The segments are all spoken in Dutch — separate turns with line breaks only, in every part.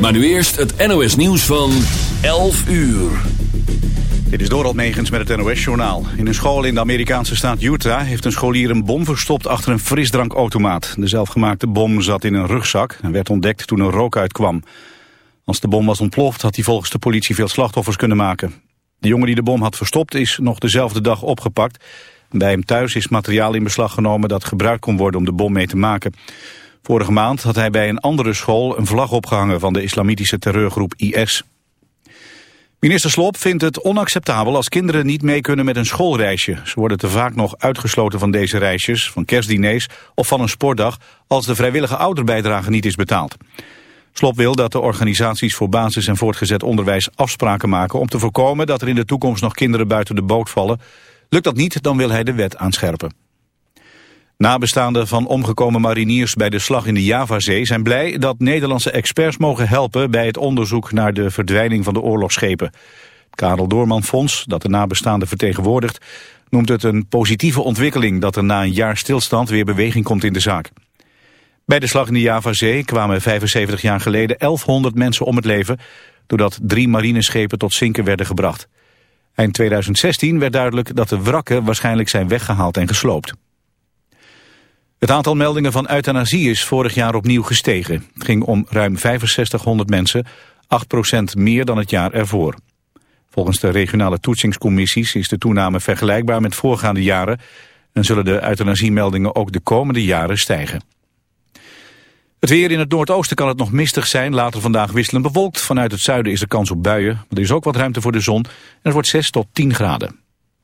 Maar nu eerst het NOS nieuws van 11 uur.
Dit is Dorald Megens met het NOS-journaal. In een school in de Amerikaanse staat Utah heeft een scholier een bom verstopt achter een frisdrankautomaat. De zelfgemaakte bom zat in een rugzak en werd ontdekt toen er rook uitkwam. Als de bom was ontploft had hij volgens de politie veel slachtoffers kunnen maken. De jongen die de bom had verstopt is nog dezelfde dag opgepakt. Bij hem thuis is materiaal in beslag genomen dat gebruikt kon worden om de bom mee te maken. Vorige maand had hij bij een andere school een vlag opgehangen van de islamitische terreurgroep IS. Minister Slop vindt het onacceptabel als kinderen niet mee kunnen met een schoolreisje. Ze worden te vaak nog uitgesloten van deze reisjes, van kerstdiners of van een sportdag als de vrijwillige ouderbijdrage niet is betaald. Slop wil dat de organisaties voor basis- en voortgezet onderwijs afspraken maken om te voorkomen dat er in de toekomst nog kinderen buiten de boot vallen. Lukt dat niet, dan wil hij de wet aanscherpen. Nabestaanden van omgekomen mariniers bij de slag in de Javazee zijn blij dat Nederlandse experts mogen helpen bij het onderzoek naar de verdwijning van de oorlogsschepen. Karel Doorman Fonds, dat de nabestaanden vertegenwoordigt, noemt het een positieve ontwikkeling dat er na een jaar stilstand weer beweging komt in de zaak. Bij de slag in de Javazee kwamen 75 jaar geleden 1100 mensen om het leven doordat drie marineschepen tot zinken werden gebracht. Eind 2016 werd duidelijk dat de wrakken waarschijnlijk zijn weggehaald en gesloopt. Het aantal meldingen van euthanasie is vorig jaar opnieuw gestegen. Het ging om ruim 6500 mensen, 8% meer dan het jaar ervoor. Volgens de regionale toetsingscommissies is de toename vergelijkbaar met voorgaande jaren... en zullen de euthanasiemeldingen ook de komende jaren stijgen. Het weer in het noordoosten kan het nog mistig zijn. Later vandaag wisselend bewolkt. Vanuit het zuiden is er kans op buien. Er is ook wat ruimte voor de zon. En het wordt 6 tot 10 graden.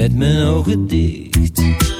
met mijn ogen dicht.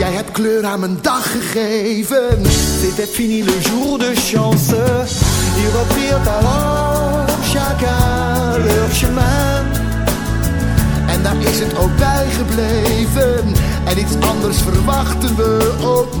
Jij hebt kleur aan mijn dag gegeven.
C'était fini le jour de chance. Ils reprirent alors chacun leur chemin.
En daar is het ook bij gebleven. En iets anders verwachten we ook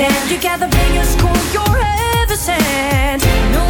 pretend you
got the
biggest school you're ever sent. No